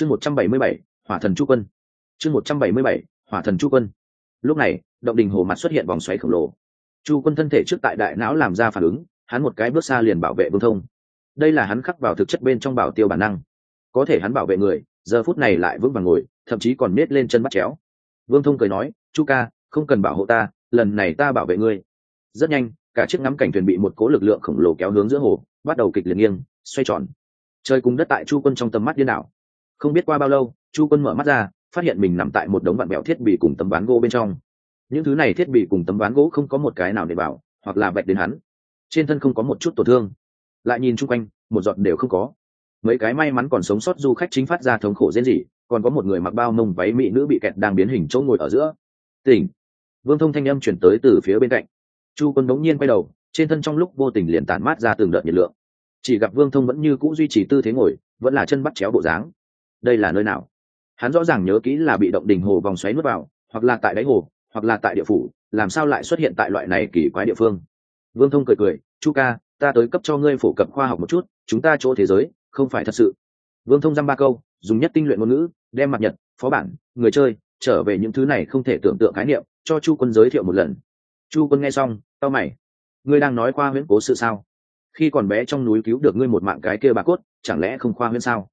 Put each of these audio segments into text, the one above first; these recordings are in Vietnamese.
chương một trăm bảy mươi bảy, hỏa thần chu quân. chương một trăm bảy mươi bảy, hỏa thần chu quân. Lúc này, động đình hồ mặt xuất hiện vòng xoáy khổng lồ. Chu quân thân thể trước tại đại não làm ra phản ứng, hắn một cái bước xa liền bảo vệ vương thông. Đây là hắn khắc vào thực chất bên trong bảo tiêu bản năng. Có thể hắn bảo vệ người, giờ phút này lại vững vàng ngồi, thậm chí còn nết lên chân bắt chéo. Vương thông cười nói, chu ca, không cần bảo hộ ta, lần này ta bảo vệ ngươi. Rất nhanh, cả chiếc ngắm cảnh thuyền bị một cố lực lượng khổng lồ kéo hướng giữa hồ, bắt đầu kịch liệt nghiêng, xoay tròn. Chơi cùng đất tại chu quân trong tầm mắt điên đảo không biết qua bao lâu, chu quân mở mắt ra, phát hiện mình nằm tại một đống vạn bẹo thiết bị cùng tấm ván gỗ bên trong. Những thứ này thiết bị cùng tấm ván gỗ không có một cái nào để bảo, hoặc là vạch đến hắn. Trên thân không có một chút tổn thương. Lại nhìn chung quanh, một giọt đều không có. Mấy cái may mắn còn sống sót du khách chính phát ra thống khổ rên rỉ, còn có một người mặc bao mông váy mỹ nữ bị kẹt đang biến hình chỗ ngồi ở giữa. Tỉnh. Vương thông thanh âm chuyển tới từ phía bên cạnh. Chu quân bỗng nhiên quay đầu, trên thân trong lúc vô tình liền tản mát ra từng đợt nhiệt lượng. Chỉ gặp vương thông vẫn như c ũ duy trì tư thế ngồi, vẫn là chân bắt chéo bộ dáng đây là nơi nào? Hắn rõ ràng nhớ kỹ là bị động đình hồ vòng xoáy nuốt vào, hoặc là tại đáy hồ, hoặc là tại địa phủ, làm sao lại xuất hiện tại loại này kỳ quái địa phương? Vương thông cười cười, chu ca, ta tới cấp cho ngươi phổ cập khoa học một chút, chúng ta chỗ thế giới, không phải thật sự. Vương thông dăm ba câu, dùng nhất tinh luyện ngôn ngữ, đem mặt nhật, phó bản, người chơi, trở về những thứ này không thể tưởng tượng khái niệm, cho chu quân giới thiệu một lần. Chu quân nghe xong tao mày. Ngươi đang nói khoa huyễn cố sự sao? Khi còn bé trong núi cứu được ngươi một mạng cái kia bà cốt, chẳng lẽ không khoa huyễn sao?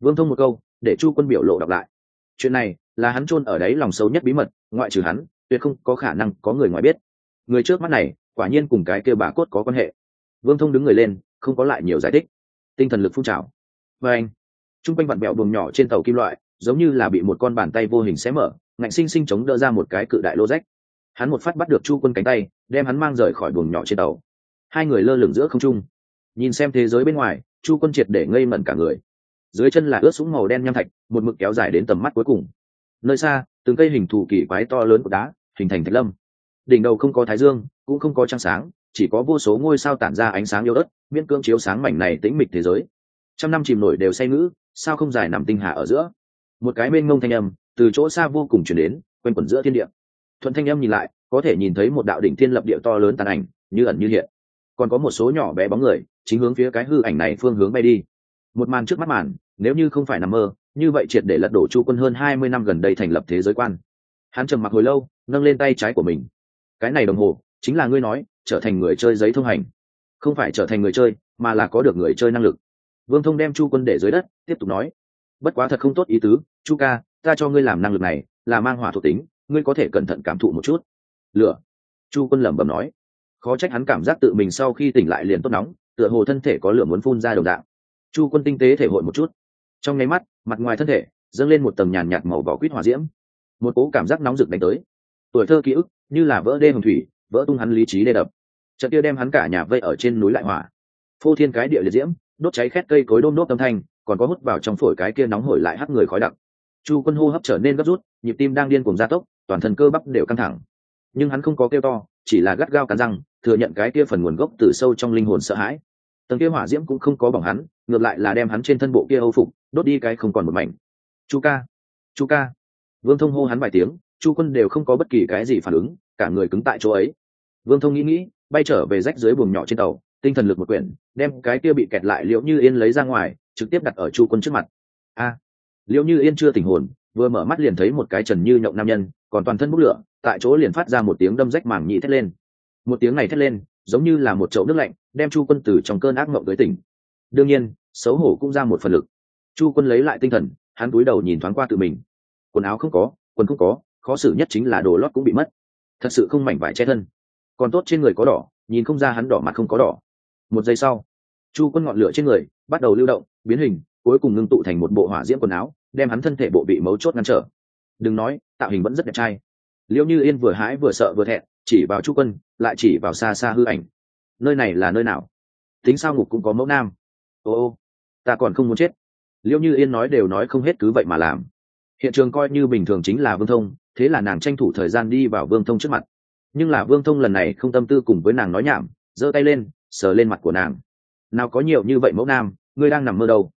Vương thông một câu để chu quân biểu lộ đọc lại. Chuyện này là hắn chôn ở đấy lòng sâu nhất bí mật, ngoại trừ hắn, tuyệt không có khả năng có người ngoài biết. Người trước mắt này, quả nhiên cùng cái kia bà cốt có quan hệ. Vương thông đứng người lên, không có lại nhiều giải thích. Tinh thần lực phun trào. Và anh t r u n g quanh vặn bẹo buồng nhỏ trên tàu kim loại, giống như là bị một con bàn tay vô hình xé mở, ngạnh sinh sinh chống đỡ ra một cái cự đại lô rách. Hắn một phát bắt được chu quân cánh tay, đem hắn mang rời khỏi buồng nhỏ trên tàu. Hai người lơ lửng giữa không trung. Nhìn xem thế giới bên ngoài, chu quân triệt để ngây mẩn cả người dưới chân là ướt sũng màu đen nham thạch, một mực kéo dài đến tầm mắt cuối cùng. Nơi xa, từng cây hình thù kỳ quái to lớn của đá, hình thành thạch lâm. Đỉnh đầu không có thái dương, cũng không có trăng sáng, chỉ có vô số ngôi sao tản ra ánh sáng yêu đất miễn cưỡng chiếu sáng mảnh này tĩnh mịch thế giới. Trăm năm chìm nổi đều say ngữ, sao không dài nằm tinh hà ở giữa? Một cái mênh ngông thanh âm, từ chỗ xa vô cùng chuyển đến, quanh quẩn giữa thiên địa. Thuận thanh âm nhìn lại, có thể nhìn thấy một đạo đỉnh thiên lập địa to lớn tàn ảnh, như ẩn như hiện. Còn có một số nhỏ bé bóng người, chính hướng phía cái hư ảnh này phương hướng bay đi một màn trước mắt màn, nếu như không phải nằm mơ, như vậy triệt để lật đổ chu quân hơn hai mươi năm gần đây thành lập thế giới quan. Hắn trầm mặc hồi lâu, nâng lên tay trái của mình. Cái này đồng hồ, chính là ngươi nói, trở thành người chơi giấy thông hành. Không phải trở thành người chơi, mà là có được người chơi năng lực. Vương thông đem chu quân để dưới đất, tiếp tục nói. Bất quá thật không tốt ý tứ, chu ca, ta cho ngươi làm năng lực này, là mang hỏa thuộc tính, ngươi có thể cẩn thận cảm thụ một chút. Lửa. Chu quân lẩm bẩm nói. Khó trách hắn cảm giác tự mình sau khi tỉnh lại liền tốt nóng, tựa hồ thân thể có lửa muốn phun ra đồng dạng chu quân tinh tế thể hội một chút. Trong nháy mắt, mặt ngoài thân thể, dâng lên một tầng nhàn nhạt màu vỏ quýt hỏa diễm. Một cố cảm giác nóng rực đánh tới. Tuổi thơ ký ức, như là vỡ đê hồng thủy, vỡ tung hắn lý trí đê đập. Trận kia đem hắn cả nhà vây ở trên núi lại hỏa. Phô thiên cái địa liệt diễm, đốt cháy khét cây cối đôm đốt âm thanh, còn có hút vào trong phổi cái kia nóng hổi lại hắt người khói đặc. Chu quân hô hấp trở nên gấp rút, nhịp tim đang điên cùng gia tốc, toàn thân cơ bắp đều căng thẳng. Nhưng hắn không có kêu to, chỉ là gắt gao cắn răng, thừa nhận cái kia phần nguồn gốc từ sâu trong linh hồn sợ hãi tầng kia hỏa diễm cũng không có bỏng hắn, ngược lại là đem hắn trên thân bộ kia âu phục, đốt đi cái không còn một mảnh. Chu ca chu ca. Vương thông hô hắn vài tiếng, chu quân đều không có bất kỳ cái gì phản ứng, cả người cứng tại chỗ ấy. Vương thông nghĩ nghĩ, bay trở về rách dưới buồng nhỏ trên tàu, tinh thần lực một quyển, đem cái kia bị kẹt lại liệu như yên lấy ra ngoài, trực tiếp đặt ở chu quân trước mặt. A liệu như yên chưa tỉnh hồn, vừa mở mắt liền thấy một cái trần như nhộng nam nhân, còn toàn thân bốc lửa, tại chỗ liền phát ra một tiếng đâm rách màng nhị thét lên. Một tiếng này thét lên giống như là một chậu nước lạnh, đem chu quân từ trong cơn ác mộng tới tỉnh. Đương nhiên, xấu hổ cũng ra một phần lực. Chu quân lấy lại tinh thần, hắn cúi đầu nhìn thoáng qua tự mình. Quần áo không có, quần không có, khó xử nhất chính là đồ lót cũng bị mất. Thật sự không mảnh vải che thân. Còn tốt trên người có đỏ, nhìn không ra hắn đỏ mặt không có đỏ. Một giây sau, chu quân ngọn lửa trên người bắt đầu lưu động, biến hình, cuối cùng ngưng tụ thành một bộ hỏa diễm quần áo, đem hắn thân thể bộ bị mấu chốt ngăn trở. Đừng nói, tạo hình vẫn rất đẹp trai. Liễu như yên vừa hãi vừa sợ vừa thẹn chỉ vào chu quân, lại chỉ vào xa xa hư ảnh. Nơi này là nơi nào? Tính sao ngục cũng có mẫu nam. Ô ô, ta còn không muốn chết. Liễu như yên nói đều nói không hết cứ vậy mà làm. Hiện trường coi như bình thường chính là vương thông, thế là nàng tranh thủ thời gian đi vào vương thông trước mặt. Nhưng là vương thông lần này không tâm tư cùng với nàng nói nhảm, giơ tay lên, sờ lên mặt của nàng. Nào có nhiều như vậy mẫu nam, ngươi đang nằm mơ đâu?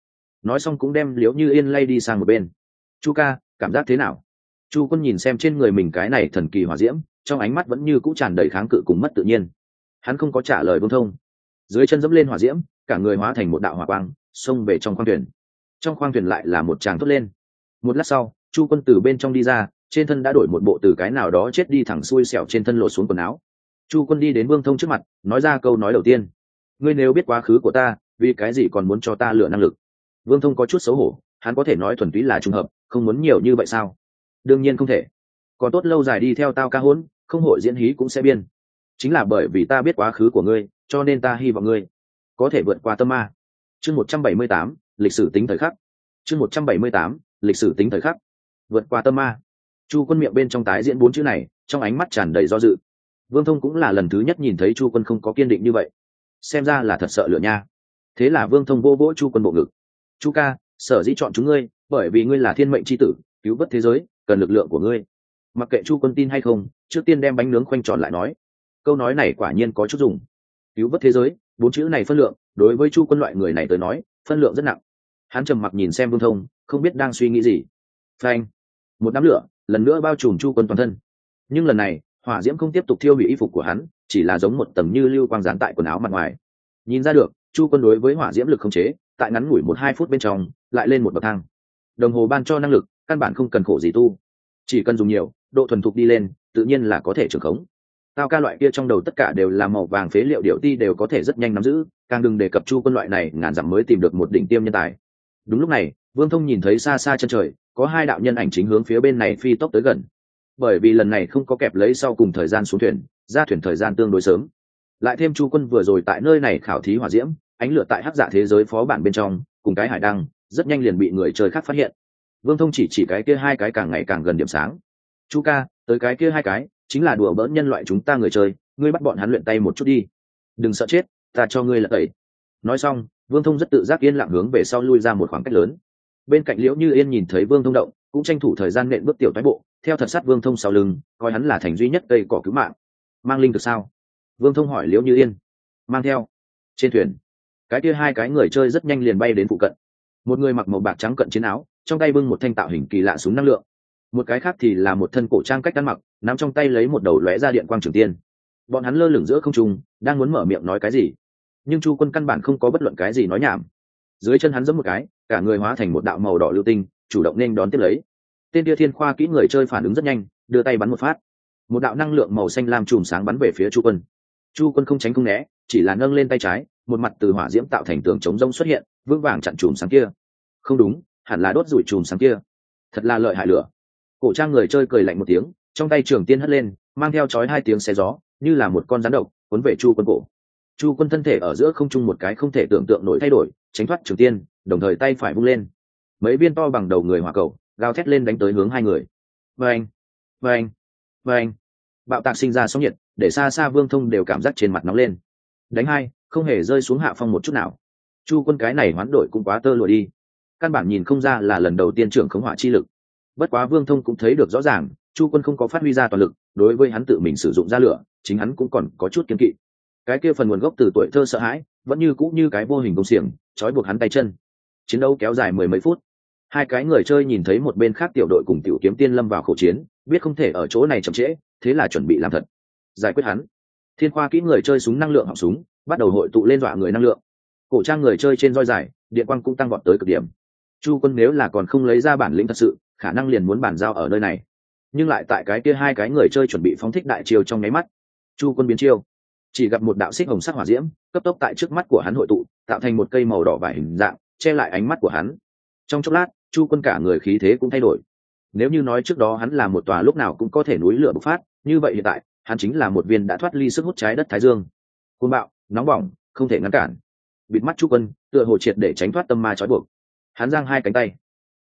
Nói xong cũng đem liễu như yên lay đi sang một bên. Chu ca, cảm giác thế nào? Chu quân nhìn xem trên người mình cái này thần kỳ hỏa diễm trong ánh mắt vẫn như cũ tràn đầy kháng cự cùng mất tự nhiên. Hắn không có trả lời vương thông. Dưới chân dẫm lên hỏa diễm, cả người hóa thành một đạo hỏa quang, xông về trong khoang thuyền. Trong khoang thuyền lại là một tràng thốt lên. Một lát sau, chu quân từ bên trong đi ra, trên thân đã đổi một bộ từ cái nào đó chết đi thẳng xuôi xẻo trên thân lộ xuống quần áo. Chu quân đi đến vương thông trước mặt, nói ra câu nói đầu tiên. Ngươi nếu biết quá khứ của ta, vì cái gì còn muốn cho ta lựa năng lực? Vương thông có chút xấu hổ, hắn có thể nói thuần túy là trùng hợp, không muốn nhiều như vậy sao? Đương nhiên không thể còn tốt lâu dài đi theo tao ca hôn, không hội diễn hí cũng sẽ biên. Chính là bởi vì ta biết quá khứ của ngươi cho nên ta hy vọng ngươi có thể vượt qua tâm ma. Chương một trăm bảy mươi tám lịch sử tính thời khắc. Chương một trăm bảy mươi tám lịch sử tính thời khắc. Vượt qua tâm ma. Chu quân miệng bên trong tái diễn bốn chữ này trong ánh mắt tràn đầy do dự. Vương thông cũng là lần thứ nhất nhìn thấy chu quân không có kiên định như vậy. Xem ra là thật sợ lửa nha. Thế là vương thông vô vỗ chu quân bộ ngực. Chu ca sở dĩ chọn chúng ngươi bởi vì ngươi là thiên mệnh c h i tử cứu vớt thế giới cần lực lượng của ngươi mặc kệ chu quân tin hay không, trước tiên đem bánh nướng khoanh tròn lại nói. Câu nói này quả nhiên có chút dùng. Cứu vớt thế giới, bốn chữ này phân lượng, đối với chu quân loại người này tới nói, phân lượng rất nặng. Hắn trầm mặc nhìn xem vương thông, không biết đang suy nghĩ gì. Phanh. Một đám lửa, lần nữa bao trùm chu quân toàn thân. Nhưng lần này, hỏa diễm không tiếp tục thiêu hủy y phục của hắn, chỉ là giống một tầng như lưu quang dán tại quần áo mặt ngoài. Nhìn ra được, chu quân đối với hỏa diễm lực không chế, tại ngắn ngủi một hai phút bên trong, lại lên một bậc thang. Đồng hồ ban cho năng lực, căn bản không cần khổ gì tu. Chỉ cần dùng nhiều độ thuần thục đi lên, tự nhiên là có thể trưởng khống. Tao ca loại kia trong đầu tất cả đều là màu vàng phế liệu điệu ti đều có thể rất nhanh nắm giữ, càng đừng đề cập chu quân loại này, ngàn dặm mới tìm được một đỉnh tiêm nhân tài. Đúng lúc này, vương thông nhìn thấy xa xa chân trời, có hai đạo nhân ảnh chính hướng phía bên này phi tốc tới gần. Bởi vì lần này không có kẹp lấy sau cùng thời gian xuống thuyền, ra thuyền thời gian tương đối sớm. Lại thêm chu quân vừa rồi tại nơi này khảo thí hỏa diễm, ánh lửa tại hắc dạ thế giới phó bản bên trong, cùng cái hải đăng, rất nhanh liền bị người chơi khác phát hiện. Vương thông chỉ chỉ cái kia hai cái càng ngày càng gần điểm sáng chu ca, tới cái kia hai cái, chính là đùa bỡn nhân loại chúng ta người chơi, ngươi bắt bọn hắn luyện tay một chút đi. Đừng sợ chết, ta cho ngươi là tẩy. Nói xong, vương thông rất tự giác yên lặng hướng về sau lui ra một khoảng cách lớn. Bên cạnh liễu như yên nhìn thấy vương thông động, cũng tranh thủ thời gian nện bước tiểu thái bộ, theo thật sát vương thông sau lưng, coi hắn là thành duy nhất cây cỏ cứu mạng. Mang linh thực sao? Vương thông hỏi liễu như yên. Mang theo. Trên thuyền. Cái kia hai cái người chơi rất nhanh liền bay đến phụ cận. Một người mặc màu bạc trắng cận chiến áo, trong tay bưng một thanh tạo hình kỳ lạ súng năng lượng một cái khác thì là một thân cổ trang cách ăn mặc, nắm trong tay lấy một đầu lóe ra điện quang trường tiên. Bọn hắn lơ lửng giữa không trung, đang muốn mở miệng nói cái gì. Nhưng chu quân căn bản không có bất luận cái gì nói nhảm. Dưới chân hắn giẫm một cái, cả người hóa thành một đạo màu đỏ lưu tinh, chủ động nên đón tiếp lấy. Tên tia thiên khoa kỹ người chơi phản ứng rất nhanh, đưa tay bắn một phát. Một đạo năng lượng màu xanh lam chùm sáng bắn về phía chu quân. Chu quân không tránh không né, chỉ là nâng lên tay trái, một mặt từ hỏa diễm tạo thành tường chống rông xuất hiện, vững vàng chặn chùm sáng kia. Không đúng, hẳn là đốt rủi chùm sáng kia. Thật là lợi hại lửa cổ trang người chơi cười lạnh một tiếng, trong tay trường tiên hất lên, mang theo chói hai tiếng xe gió, như là một con rắn độc, cuốn về chu quân cổ. Chu quân thân thể ở giữa không trung một cái không thể tưởng tượng nổi thay đổi, tránh thoát trường tiên, đồng thời tay phải vung lên. Mấy viên to bằng đầu người hỏa cầu, gào thét lên đánh tới hướng hai người. Vâng vâng vâng. Bạo tạc sinh ra sóng nhiệt, để xa xa vương thông đều cảm giác trên mặt nóng lên. Đánh hai, không hề rơi xuống hạ phong một chút nào. Chu quân cái này hoán đổi cũng quá tơ lụa đi. Căn bản nhìn không ra là lần đầu tiên trưởng khống hỏa chi lực bất quá vương thông cũng thấy được rõ ràng, chu quân không có phát huy ra toàn lực, đối với hắn tự mình sử dụng ra lửa, chính hắn cũng còn có chút kiên kỵ. Cái kia phần nguồn gốc từ tuổi thơ sợ hãi, vẫn như cũ như cái vô hình công xiềng, trói buộc hắn tay chân. Chiến đấu kéo dài mười mấy phút. Hai cái người chơi nhìn thấy một bên khác tiểu đội cùng tiểu kiếm tiên lâm vào khẩu chiến, biết không thể ở chỗ này chậm trễ, thế là chuẩn bị làm thật. Giải quyết hắn. Thiên khoa kỹ người chơi súng năng lượng họng súng, bắt đầu hội tụ lên dọa người năng lượng. Cổ trang người chơi trên roi dài, điện quang cũng tăng vọt tới cực điểm. Chu quân nếu là còn không lấy ra bản lĩnh thật sự khả năng liền muốn bản giao ở nơi này. Nhưng lại tại cái kia hai cái người chơi chuẩn bị phóng thích đại chiêu trong nháy mắt. Chu quân biến chiêu. Chỉ gặp một đạo xích hồng sắc hỏa diễm, cấp tốc tại trước mắt của hắn hội tụ, tạo thành một cây màu đỏ vải hình dạng, che lại ánh mắt của hắn. Trong chốc lát, chu quân cả người khí thế cũng thay đổi. Nếu như nói trước đó hắn là một tòa lúc nào cũng có thể núi lửa bộc phát, như vậy hiện tại, hắn chính là một viên đã thoát ly sức hút trái đất thái dương. Côn bạo, nóng bỏng, không thể ngăn cản. Bịt mắt chu quân, tựa hồ triệt để tránh thoát tâm ma trói buộc. Hắn giang hai cánh tay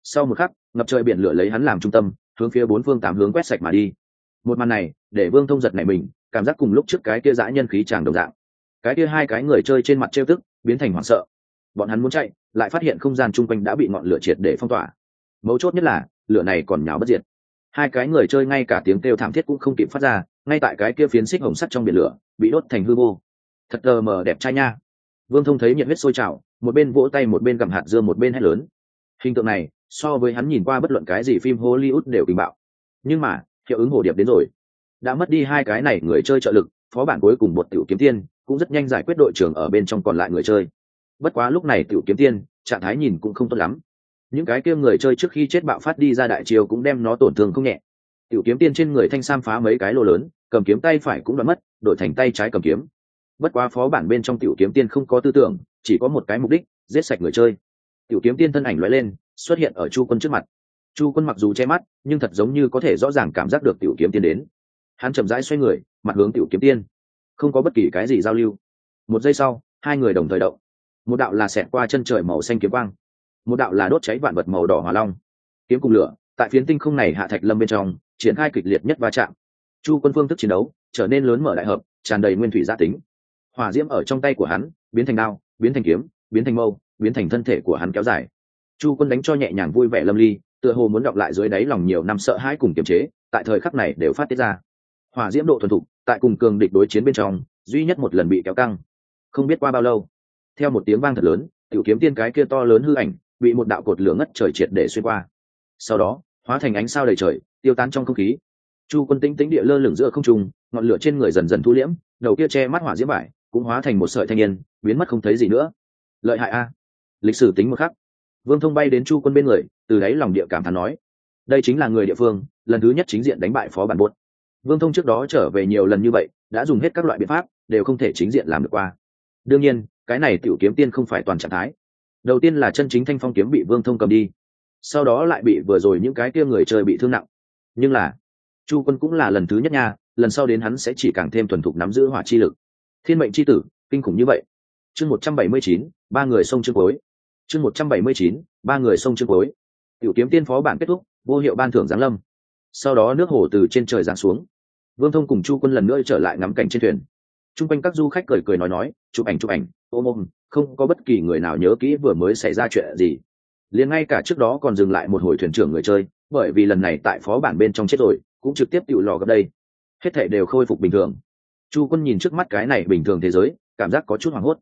sau một khắc, ngập trời biển lửa lấy hắn làm trung tâm, hướng phía bốn phương tám hướng quét sạch mà đi. Một màn này, để vương thông giật này mình, cảm giác cùng lúc trước cái kia dã nhân khí tràng đồng dạng. Cái kia hai cái người chơi trên mặt trêu tức, biến thành hoảng sợ. Bọn hắn muốn chạy, lại phát hiện không gian chung quanh đã bị ngọn lửa triệt để phong tỏa. Mấu chốt nhất là, lửa này còn nháo bất diệt. Hai cái người chơi ngay cả tiếng kêu thảm thiết cũng không kịp phát ra, ngay tại cái kia phiến xích hồng sắt trong biển lửa, bị đốt thành hư vô. Thật tờ mờ đẹp trai nha. Vương thông thấy nhiệt huyết sôi trào, một bên vỗ tay một bên gặm hạt dưa một bên hét lớn. Hình tượng này so với hắn nhìn qua bất luận cái gì phim hollywood đều kinh bạo. Nhưng mà, hiệu ứng hồ điệp đến rồi. Đã mất đi hai cái này người chơi trợ lực, phó bản cuối cùng một tiểu kiếm tiên cũng rất nhanh giải quyết đội trưởng ở bên trong còn lại người chơi. Bất quá lúc này tiểu kiếm tiên, trạng thái nhìn cũng không tốt lắm. Những cái kia người chơi trước khi chết bạo phát đi ra đại chiều cũng đem nó tổn thương không nhẹ. Tiểu kiếm tiên trên người thanh sam phá mấy cái lô lớn, cầm kiếm tay phải cũng đã mất, đổi thành tay trái cầm kiếm. Bất quá phó bản bên trong tiểu kiếm tiên không có tư tưởng, chỉ có một cái mục đích, giết sạch người chơi. Tiểu kiếm tiên thân ảnh lóe lên xuất hiện ở chu quân trước mặt. Chu quân mặc dù che mắt, nhưng thật giống như có thể rõ ràng cảm giác được tiểu kiếm tiên đến. Hắn chậm rãi xoay người, mặt hướng tiểu kiếm tiên. Không có bất kỳ cái gì giao lưu. Một giây sau, hai người đồng thời động. Một đạo là xẹt qua chân trời màu xanh kiếm quang. Một đạo là đốt cháy vạn vật màu đỏ hỏa long. Kiếm cùng lửa, tại phiến tinh không này hạ thạch lâm bên trong, triển khai kịch liệt nhất va chạm. Chu quân phương thức chiến đấu, trở nên lớn mở đại hợp, tràn đầy nguyên thủy gia tính. Hỏa diễm ở trong tay của hắn, biến thành đao, biến thành kiếm, biến thành mâu, biến thành thân thể của hắn kéo dài chu quân đánh cho nhẹ nhàng vui vẻ lâm ly, tựa hồ muốn đọc lại dưới đáy lòng nhiều năm sợ hãi cùng kiềm chế, tại thời khắc này đều phát tiết ra. Hỏa diễm độ thuần thục, tại cùng cường địch đối chiến bên trong, duy nhất một lần bị kéo căng. Không biết qua bao lâu, theo một tiếng vang thật lớn, tiểu kiếm tiên cái kia to lớn hư ảnh, bị một đạo cột lửa ngất trời triệt để xuyên qua. Sau đó, hóa thành ánh sao đầy trời, tiêu tán trong không khí. Chu quân tĩnh tĩnh địa lơ lửng giữa không trung, ngọn lửa trên người dần dần thu liễm, đầu kia che mắt hỏa diễm vải, cũng hóa thành một sợi thanh niên, biến mất không thấy gì nữa. Lợi hại a. Lịch sử tính một khắc vương thông bay đến chu quân bên người, từ đáy lòng địa cảm thán nói, đây chính là người địa phương, lần thứ nhất chính diện đánh bại phó bản buốt. Vương thông trước đó trở về nhiều lần như vậy, đã dùng hết các loại biện pháp, đều không thể chính diện làm được qua. Đương nhiên, cái này tiểu kiếm tiên không phải toàn trạng thái. Đầu tiên là chân chính thanh phong kiếm bị vương thông cầm đi, sau đó lại bị vừa rồi những cái kia người chơi bị thương nặng. Nhưng là, chu quân cũng là lần thứ nhất nha, lần sau đến hắn sẽ chỉ càng thêm thuần thục nắm giữ hỏa chi lực. Thiên mệnh c h i tử, kinh khủng như vậy. Chương một trăm bảy mươi chín, ba người sông chương cối chương một trăm bảy mươi chín, ba người sông chương cuối. Tiểu kiếm tiên phó bản kết thúc, vô hiệu ban thưởng giáng lâm. Sau đó nước hồ từ trên trời giáng xuống. Vương thông cùng chu quân lần nữa trở lại ngắm cảnh trên thuyền. T r u n g quanh các du khách cười cười nói nói, chụp ảnh chụp ảnh, ôm ôm, không có bất kỳ người nào nhớ kỹ vừa mới xảy ra chuyện gì. Liền ngay cả trước đó còn dừng lại một hồi thuyền trưởng người chơi, bởi vì lần này tại phó bản bên trong chết rồi, cũng trực tiếp tự lò gặp đây. Hết thảy đều khôi phục bình thường. Chu quân nhìn trước mắt cái này bình thường thế giới, cảm giác có chút hoảng hốt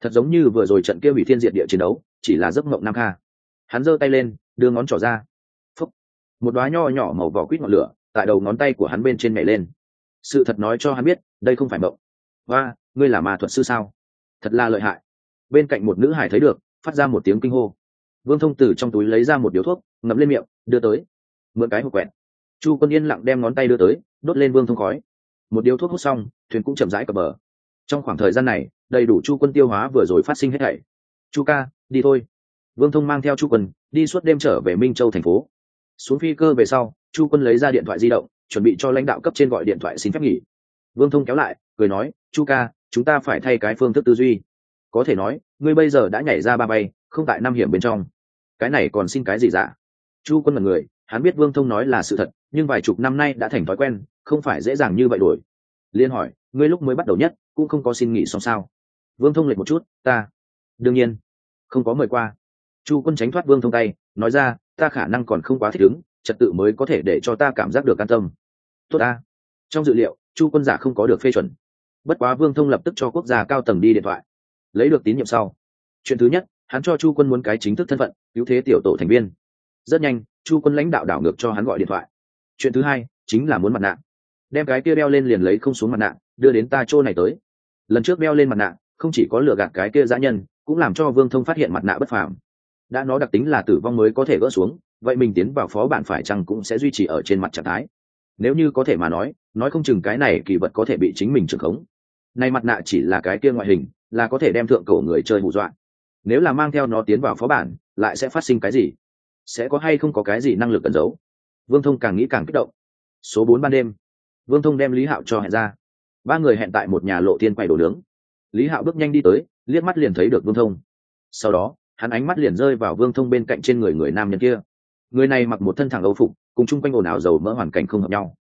thật giống như vừa rồi trận kia hủy thiên diệt địa chiến đấu, chỉ là giấc mộng nam kha. Hắn giơ tay lên, đưa ngón trỏ ra. Phúc. Một đoá nho nhỏ màu vỏ quýt ngọn lửa, tại đầu ngón tay của hắn bên trên mẹ lên. Sự thật nói cho hắn biết, đây không phải mộng. Và ngươi là ma thuật sư sao? Thật là lợi hại. Bên cạnh một nữ hải thấy được, phát ra một tiếng kinh hô. Vương thông từ trong túi lấy ra một điếu thuốc, ngậm lên miệng, đưa tới. Mượn cái hộp quẹt. Chu quân yên lặng đem ngón tay đưa tới, đốt lên vương thông khói. Một điếu thuốc hút xong, thuyền cũng chậm rãi cập bờ. Trong khoảng thời gian này đầy đủ chu quân tiêu hóa vừa rồi phát sinh hết thảy. Chu ca, đi thôi. Vương thông mang theo chu quân, đi suốt đêm trở về minh châu thành phố. Xuống phi cơ về sau, chu quân lấy ra điện thoại di động, chuẩn bị cho lãnh đạo cấp trên gọi điện thoại xin phép nghỉ. Vương thông kéo lại, cười nói, chu ca, chúng ta phải thay cái phương thức tư duy. Có thể nói, ngươi bây giờ đã nhảy ra ba bay, không tại năm hiểm bên trong. Cái này còn xin cái gì dạ? Chu quân là người, hắn biết vương thông nói là sự thật, nhưng vài chục năm nay đã thành thói quen, không phải dễ dàng như vậy đổi. Liên hỏi, ngươi lúc mới bắt đầu nhất, cũng không có xin nghỉ xong sao? Vương thông lệch một chút, ta, đương nhiên, không có mời qua. Chu quân tránh thoát vương thông tay, nói ra, ta khả năng còn không quá thích ứng, trật tự mới có thể để cho ta cảm giác được an tâm. Tốt ta. Trong dự liệu, chu quân giả không có được phê chuẩn. Bất quá vương thông lập tức cho quốc gia cao tầng đi điện thoại. Lấy được tín nhiệm sau, chuyện thứ nhất, hắn cho chu quân muốn cái chính thức thân phận, cứu thế tiểu tổ thành viên. Rất nhanh, chu quân lãnh đạo đảo ngược cho hắn gọi điện thoại. Chuyện thứ hai, chính là muốn mặt nạ. Đem cái kia đeo lên liền lấy không xuống mặt nạ, đưa đến ta chỗ này tới. Lần trước đeo lên mặt nạ không chỉ có lừa gạt cái kia dã nhân, cũng làm cho vương thông phát hiện mặt nạ bất phàm. Đã nó đặc tính là tử vong mới có thể gỡ xuống, vậy mình tiến vào phó bản phải chăng cũng sẽ duy trì ở trên mặt trạng thái. Nếu như có thể mà nói nói không chừng cái này kỳ vật có thể bị chính mình trưởng khống. Nay mặt nạ chỉ là cái kia ngoại hình, là có thể đem thượng cổ người chơi hù dọa. Nếu là mang theo nó tiến vào phó bản, lại sẽ phát sinh cái gì? Sẽ có hay không có cái gì năng lực cẩn giấu? Vương thông càng nghĩ càng kích động. Số bốn ban đêm. Vương thông đem lý hạo cho hẹn ra. Ba người hẹn tại một nhà lộ tiên quay đồ nướng lý hạo bước nhanh đi tới, liếc mắt liền thấy được vương thông. Sau đó, hắn ánh mắt liền rơi vào vương thông bên cạnh trên người người nam nhân kia. Người này mặc một thân thẳng âu phục, cùng chung quanh ồn ào dầu mỡ hoàn cảnh không hợp nhau.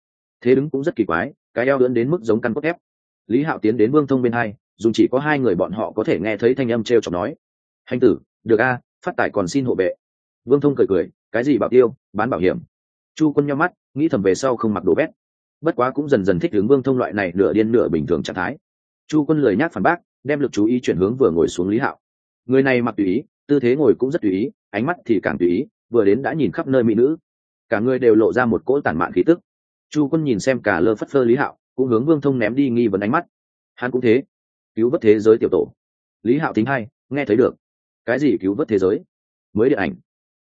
Thế đứng cũng rất kỳ quái, cái eo lưỡn đến mức giống căn cốt thép. Lý hạo tiến đến vương thông bên hai, dù chỉ có hai người bọn họ có thể nghe thấy thanh âm t r e o chọc nói, hành tử, được a, phát tài còn xin hộ vệ. Vương thông cười cười, cái gì bảo tiêu, bán bảo hiểm? Chu quân nhau mắt, nghĩ thầm về sau không mặc đồ vét. Bất quá cũng dần dần thích hướng vương thông loại này nửa điên nửa bình thường trạng thái chu quân lười nhác phản bác, đem lực chú ý chuyển hướng vừa ngồi xuống lý hạo. Người này mặc tùy ý, tư thế ngồi cũng rất tùy ý, ánh mắt thì càng tùy ý, vừa đến đã nhìn khắp nơi mỹ nữ. Cả người đều lộ ra một cỗ tản mạn khí tức. Chu quân nhìn xem cả lơ phất phơ lý hạo, cũng hướng vương thông ném đi nghi vấn ánh mắt. Hắn cũng thế. Cứu vớt thế giới tiểu tổ. Lý hạo thính hay, nghe thấy được. Cái gì cứu vớt thế giới? Mới điện ảnh.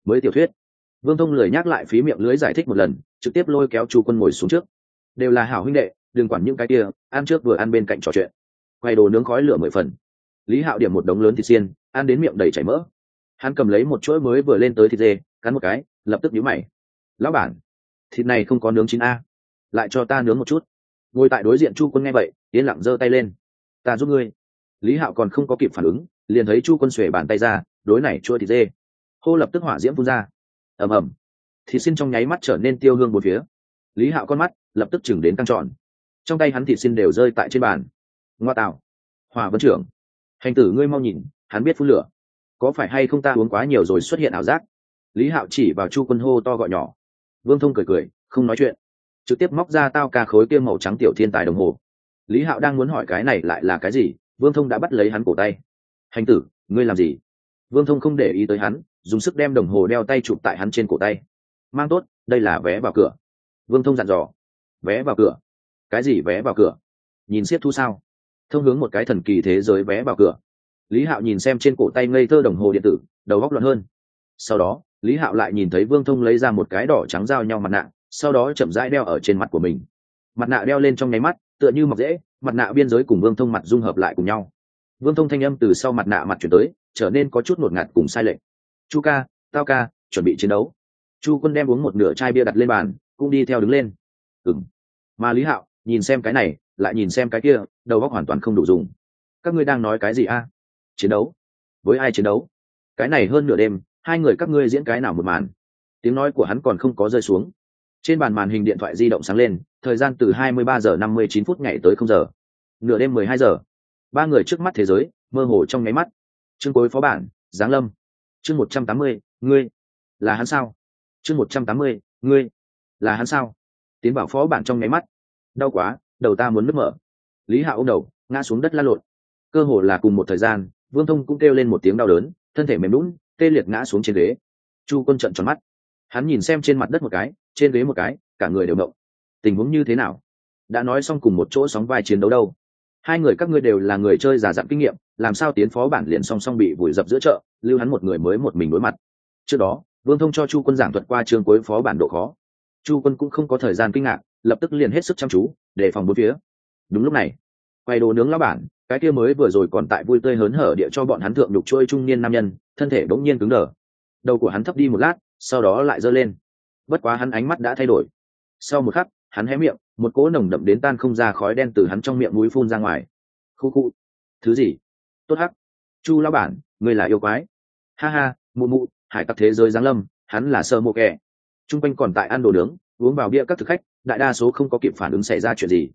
Mới tiểu thuyết. Vương thông lười nhắc lại phí miệng lưới giải thích một lần, trực tiếp lôi kéo chu quân ngồi xuống trước. Đều là hảo huynh đệ, đừng quản những cái kia, ăn trước vừa ăn bên cạnh trò chuyện quay đồ nướng khói lửa mười phần. Lý hạo điểm một đống lớn thịt xiên, ăn đến miệng đầy chảy mỡ. Hắn cầm lấy một chuỗi mới vừa lên tới thịt dê, cắn một cái, lập tức nhíu mày. Lão bản, thịt này không có nướng chín a. Lại cho ta nướng một chút. Ngồi tại đối diện chu quân nghe vậy, yên lặng giơ tay lên. Ta giúp ngươi. Lý hạo còn không có kịp phản ứng, liền thấy chu quân xuề bàn tay ra, đối này chua thịt dê. Hô lập tức hỏa diễm phun ra. Ầm ầm. Thịt xin trong nháy mắt trở nên tiêu hương một phía. Lý hạo con mắt lập tức chừng đến căng tròn. Trong tay hắn thịt xin đều rơi tại trên bàn ngoa tạo. Hòa vân trưởng, hành tử ngươi mau nhìn, hắn biết phun lửa. Có phải hay không ta uống quá nhiều rồi xuất hiện ảo giác? Lý hạo chỉ vào chu quân hô to gọi nhỏ. Vương thông cười cười, không nói chuyện. Trực tiếp móc ra tao ca khối kia màu trắng tiểu thiên tài đồng hồ. Lý hạo đang muốn hỏi cái này lại là cái gì, vương thông đã bắt lấy hắn cổ tay. Hành tử, ngươi làm gì? Vương thông không để ý tới hắn, dùng sức đem đồng hồ đeo tay chụp tại hắn trên cổ tay. Mang tốt, đây là vé vào cửa. Vương thông dặn dò. Vé vào cửa? Cái gì vé vào cửa? Nhìn siết thu sao? Thông hướng một cái thần kỳ thế giới vé vào cửa. Lý hạo nhìn xem trên cổ tay ngây thơ đồng hồ điện tử, đầu góc loạn hơn. Sau đó, lý hạo lại nhìn thấy vương thông lấy ra một cái đỏ trắng giao nhau mặt nạ, sau đó chậm rãi đeo ở trên mặt của mình. Mặt nạ đeo lên trong nháy mắt, tựa như mọc dễ, mặt nạ biên giới cùng vương thông mặt dung hợp lại cùng nhau. Vương thông thanh âm từ sau mặt nạ mặt chuyển tới, trở nên có chút ngột ngạt cùng sai lệch. Chu ca, tao ca, chuẩn bị chiến đấu. Chu quân đem uống một nửa chai bia đặt lên bàn, cũng đi theo đứng lên. Ừng mà lý hạo nhìn xem cái này lại nhìn xem cái kia đầu óc hoàn toàn không đủ dùng. Các ngươi đang nói cái gì a? Chiến đấu? Với ai chiến đấu? Cái này hơn nửa đêm hai người các ngươi diễn cái nào một màn? Tiếng nói của hắn còn không có rơi xuống. Trên bàn màn hình điện thoại di động sáng lên thời gian từ 23 giờ 59 phút ngày tới không giờ. Nửa đêm 12 giờ. Ba người trước mắt thế giới mơ hồ trong nháy mắt. Chương cuối phó bản giáng lâm. Chương 180, ngươi. Là hắn sao? Chương 180, ngươi. Là hắn sao? Tiến bảo phó bản trong nháy mắt. Đau quá đầu ta muốn nứt mở. Lý hạ ôm đầu, ngã xuống đất la lộn. Cơ hồ là cùng một thời gian, vương thông cũng kêu lên một tiếng đau đớn, thân thể mềm lún tê liệt ngã xuống trên ghế. Chu quân trận tròn mắt. Hắn nhìn xem trên mặt đất một cái, trên ghế một cái, cả người đều động. Tình huống như thế nào? Đã nói xong cùng một chỗ sóng vai chiến đấu đâu? Hai người các ngươi đều là người chơi giả dặn kinh nghiệm, làm sao tiến phó bản liền song song bị vùi dập giữa chợ, lưu hắn một người mới một mình đối mặt. Trước đó, vương thông cho chu quân giảng thuật qua chương cuối phó bản độ khó. Chu quân cũng không có thời gian kinh ngạc lập tức liền hết sức chăm chú để phòng bốn phía. Đúng lúc này, quay đồ nướng lao bản, cái kia mới vừa rồi còn tại vui tươi hớn hở địa cho bọn hắn thượng đục trôi trung niên nam nhân, thân thể bỗng nhiên cứng đờ. Đầu của hắn thấp đi một lát, sau đó lại giơ lên. Bất quá hắn ánh mắt đã thay đổi. Sau một khắc, hắn hé miệng, một cỗ nồng đậm đến tan không ra khói đen từ hắn trong miệng mũi phun ra ngoài. Khu khu. Thứ gì? Tốt hắc. Chu lao bản người là yêu quái. Ha ha, mụ mụ, hải tặc thế giới giáng lâm, hắn là sơ mộ kẻ. T r u n g quanh còn tại ăn đồ nướng, uống vào bia các thực khách đại đa số không có kịp phản ứng xảy ra chuyện gì.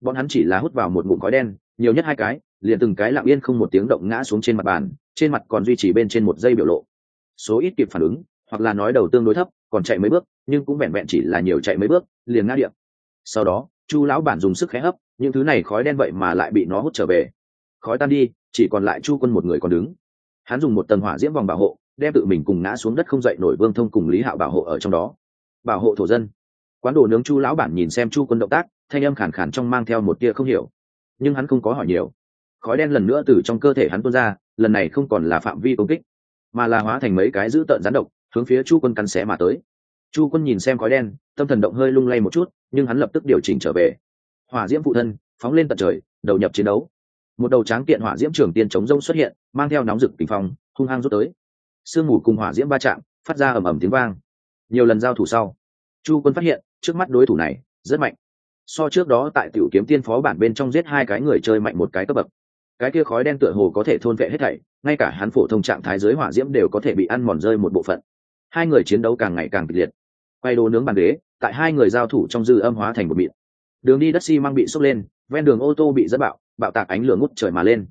Bọn hắn chỉ là hút vào một ngụm khói đen, nhiều nhất hai cái, liền từng cái lặng yên không một tiếng động ngã xuống trên mặt bàn, trên mặt còn duy trì bên trên một dây biểu lộ. Số ít kịp phản ứng, hoặc là nói đầu tương đối thấp, còn chạy mấy bước, nhưng cũng vẹn vẹn chỉ là nhiều chạy mấy bước, liền ngã điện sau đó, chu lão bản dùng sức khẽ hấp, những thứ này khói đen vậy mà lại bị nó hút trở về. Khói tan đi, chỉ còn lại chu quân một người còn đứng. Hắn dùng một tầng hỏa diễm vòng bảo hộ, đem tự mình cùng ngã xuống đất không dậy nổi vương thông cùng lý hạo bảo hộ ở trong đó. Bảo hộ thổ dân quán đồ nướng chu lão bản nhìn xem chu quân động tác, thanh âm khàn khàn trong mang theo một tia không hiểu. Nhưng hắn không có hỏi nhiều. Khói đen lần nữa từ trong cơ thể hắn tuôn ra, lần này không còn là phạm vi công kích, mà là hóa thành mấy cái dữ tợn rán độc, hướng phía chu quân cắn xé mà tới. Chu quân nhìn xem khói đen, tâm thần động hơi lung lay một chút, nhưng hắn lập tức điều chỉnh trở về. Hỏa diễm phụ thân, phóng lên tận trời, đầu nhập chiến đấu. Một đầu tráng kiện hỏa diễm trưởng tiên chống rông xuất hiện, mang theo nóng rực kinh phong, hung hăng rút tới. Sương mù cùng hỏa diễm va chạm, phát ra ầm ầm tiếng vang. Nhiều lần giao thủ sau chu quân phát hiện, trước mắt đối thủ này rất mạnh. So trước đó tại tiểu kiếm tiên phó bản bên trong giết hai cái người chơi mạnh một cái cấp bậc. Cái kia khói đen tựa hồ có thể thôn vệ hết thảy, ngay cả hắn phổ thông trạng thái dưới hỏa diễm đều có thể bị ăn mòn rơi một bộ phận. Hai người chiến đấu càng ngày càng kịch liệt. Quay đồ nướng bàn ghế, tại hai người giao thủ trong dư âm hóa thành một mịn. Đường đi đất xi、si、măng bị sốc lên, ven đường ô tô bị dẫn bạo bạo tạc ánh lửa ngút trời mà lên.